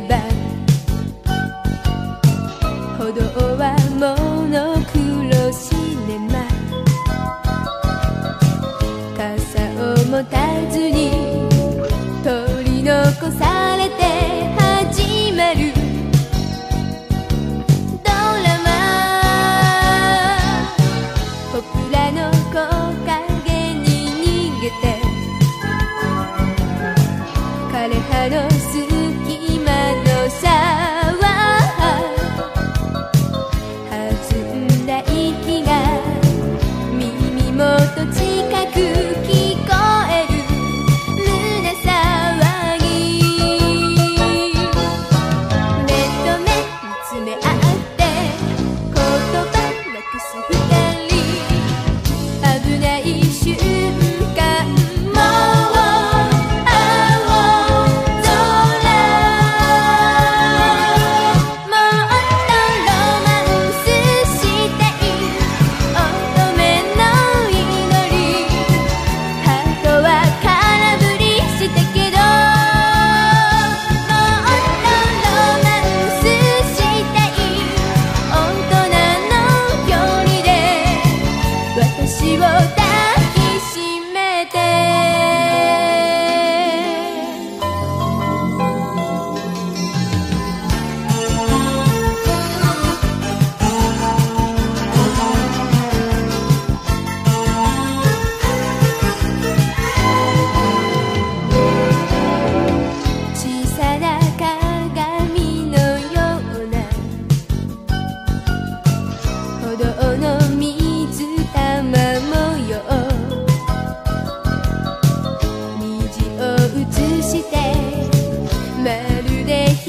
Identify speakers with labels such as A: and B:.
A: ば歩道はモノクロシネマ傘を持たずに取り残されて始まる。ドラマ。ポプラの木陰に逃げて